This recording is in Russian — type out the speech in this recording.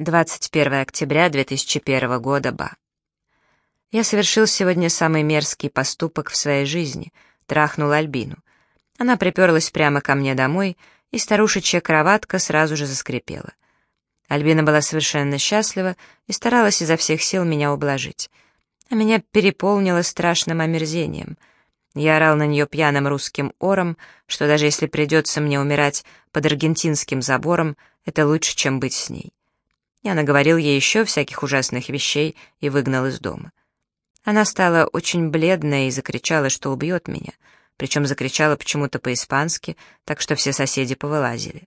21 октября 2001 года, Ба. Я совершил сегодня самый мерзкий поступок в своей жизни. Трахнул Альбину. Она приперлась прямо ко мне домой, и старушечья кроватка сразу же заскрипела. Альбина была совершенно счастлива и старалась изо всех сил меня ублажить. А меня переполнило страшным омерзением. Я орал на нее пьяным русским ором, что даже если придется мне умирать под аргентинским забором, это лучше, чем быть с ней. Я наговорил ей еще всяких ужасных вещей и выгнал из дома. Она стала очень бледная и закричала, что убьет меня, причем закричала почему-то по-испански, так что все соседи повылазили.